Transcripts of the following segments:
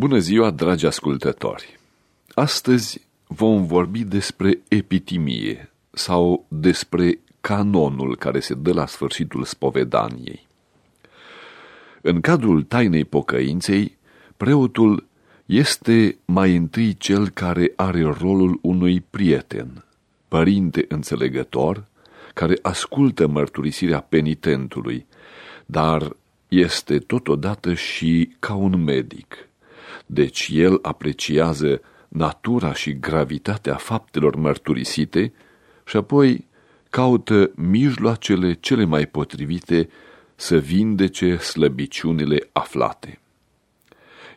Bună ziua, dragi ascultători! Astăzi vom vorbi despre epitimie sau despre canonul care se dă la sfârșitul spovedaniei. În cadrul tainei pocăinței, preotul este mai întâi cel care are rolul unui prieten, părinte înțelegător, care ascultă mărturisirea penitentului, dar este totodată și ca un medic. Deci el apreciază natura și gravitatea faptelor mărturisite și apoi caută mijloacele cele mai potrivite să vindece slăbiciunile aflate.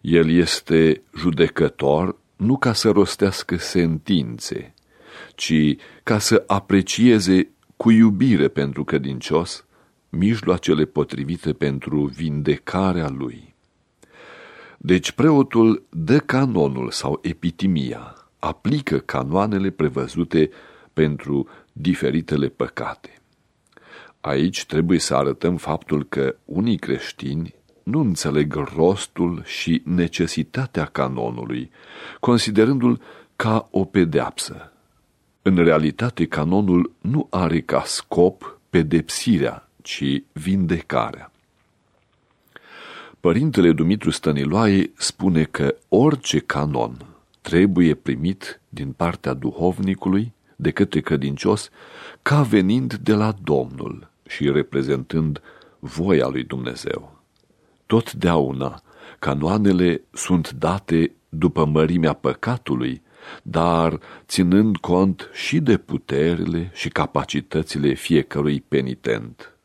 El este judecător nu ca să rostească sentințe, ci ca să aprecieze cu iubire pentru credincios mijloacele potrivite pentru vindecarea lui. Deci preotul dă canonul sau epitimia, aplică canoanele prevăzute pentru diferitele păcate. Aici trebuie să arătăm faptul că unii creștini nu înțeleg rostul și necesitatea canonului, considerându-l ca o pedeapsă. În realitate, canonul nu are ca scop pedepsirea, ci vindecarea. Părintele Dumitru Stăniloae spune că orice canon trebuie primit din partea duhovnicului de către credincios ca venind de la Domnul și reprezentând voia lui Dumnezeu. Totdeauna, canoanele sunt date după mărimea păcatului, dar ținând cont și de puterile și capacitățile fiecărui penitent.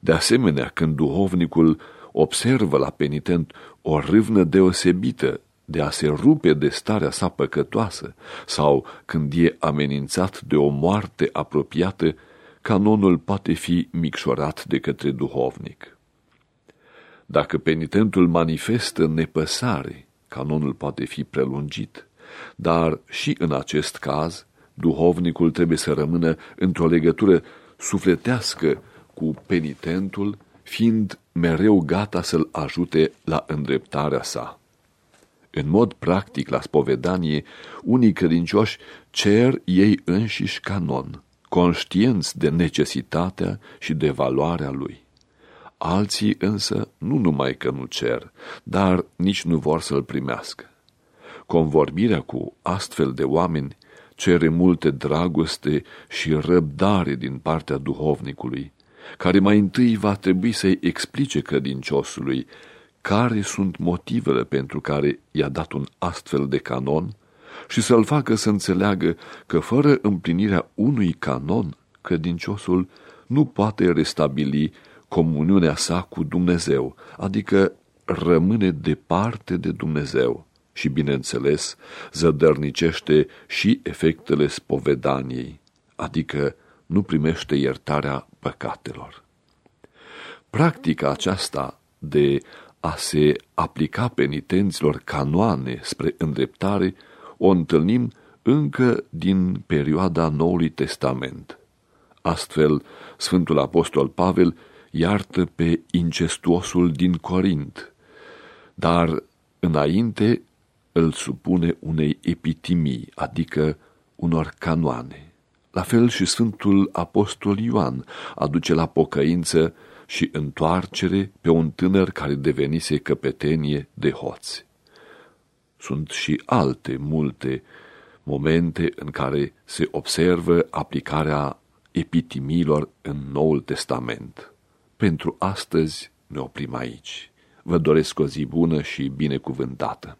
De asemenea, când duhovnicul observă la penitent o râvnă deosebită de a se rupe de starea sa păcătoasă sau când e amenințat de o moarte apropiată, canonul poate fi micșorat de către duhovnic. Dacă penitentul manifestă nepăsare, canonul poate fi prelungit, dar și în acest caz, duhovnicul trebuie să rămână într-o legătură sufletească cu penitentul, fiind mereu gata să-l ajute la îndreptarea sa. În mod practic, la spovedanie, unii credincioși cer ei înșiși canon, conștienți de necesitatea și de valoarea lui. Alții însă nu numai că nu cer, dar nici nu vor să-l primească. Convorbirea cu astfel de oameni cere multe dragoste și răbdare din partea duhovnicului, care mai întâi va trebui să-i explice credinciosului care sunt motivele pentru care i-a dat un astfel de canon și să-l facă să înțeleagă că fără împlinirea unui canon, credinciosul nu poate restabili comuniunea sa cu Dumnezeu, adică rămâne departe de Dumnezeu și, bineînțeles, zădărnicește și efectele spovedaniei, adică nu primește iertarea păcatelor. Practica aceasta de a se aplica penitenților canoane spre îndreptare o întâlnim încă din perioada Noului Testament. Astfel, Sfântul Apostol Pavel iartă pe incestuosul din Corint, dar înainte îl supune unei epitimii, adică unor canoane. La fel și Sfântul Apostol Ioan aduce la pocăință și întoarcere pe un tânăr care devenise căpetenie de hoți. Sunt și alte multe momente în care se observă aplicarea epitimilor în Noul Testament. Pentru astăzi ne oprim aici. Vă doresc o zi bună și binecuvântată.